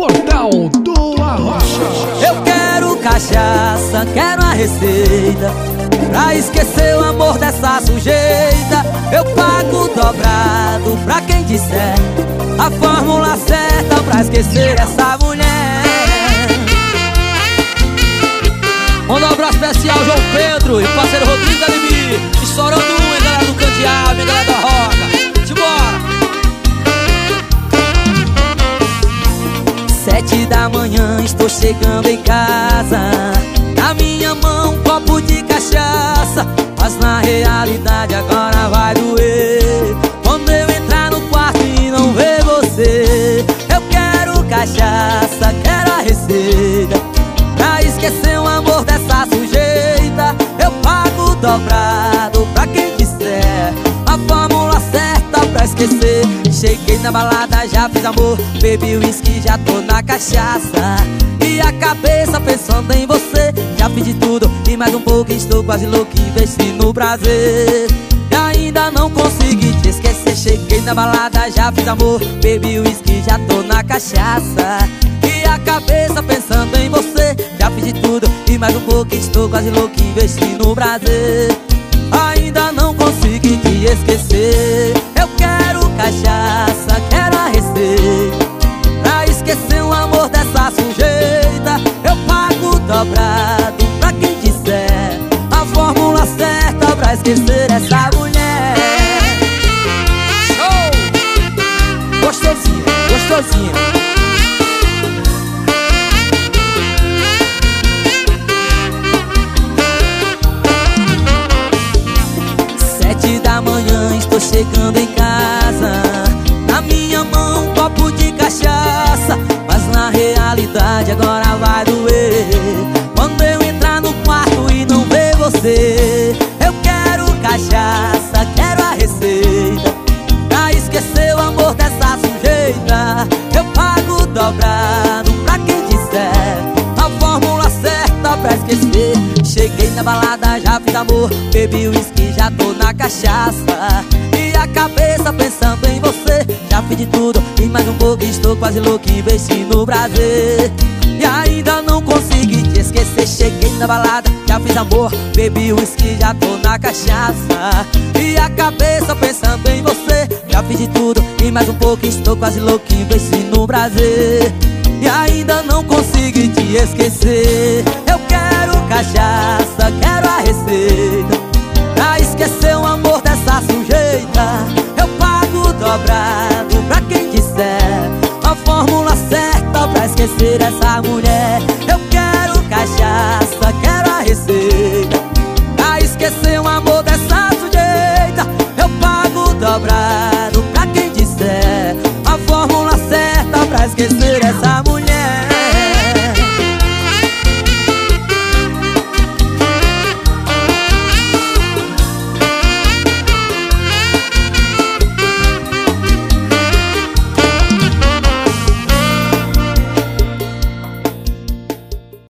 Portal do Arrocha. Eu quero cachaça, quero a receita. Pra esquecer o amor dessa sujeita Eu pago dobrado pra quem disser A fórmula certa pra esquecer essa mulher. Manda um abraço especial João Pedro e parceiro Rodrigo Alimi Estourando um, galera do Candiabo, hein, galera da Roca da manhã estou chegando em casa Cheguei na balada, já fiz amor Bebi uísque, já tô na cachaça. E a cabeça pensando em você Já fiz de tudo e mais um pouco Estou quase louco, investi no prazer. E ainda não consegui te esquecer Cheguei na balada, já fiz amor Bebi uísque, já tô na cachaça. E a cabeça pensando em você Já fiz de tudo e mais um pouco Estou quase louco, investi no prazer. Ainda não consegui te esquecer Eu quero cachaça, dobrado. Pra quem disser A fórmula certa pra esquecer essa mulher. Show! Gostosinho, gostosinho. Sete da manhã estou chegando em casa. Na minha mão um copo de cachaça. Mas na realidade agora vai doer Eu quero cachaça, quero a receita. Pra esquecer o amor dessa sujeita? Eu pago dobrado pra quem disser. A fórmula certa pra esquecer. Cheguei na balada, já fiz amor Bebi uísque, já tô na cachaça. E a cabeça pensando em você. Já fiz de tudo e mais um pouco Estou quase louco, investi no prazer. E ainda não consegui na balada, já fiz amor Bebi uísque, já tô na cachaça. E a cabeça pensando em você Já fiz de tudo e mais um pouco Estou quase louco, investi no prazer. E ainda não consegui te esquecer. Eu quero cachaça, quero a receita. Pra esquecer o amor dessa sujeita Eu pago dobrado pra quem disser. A fórmula certa pra esquecer essa mulher esquecer o amor dessa sujeita Eu pago dobrado pra quem disser A fórmula certa pra esquecer.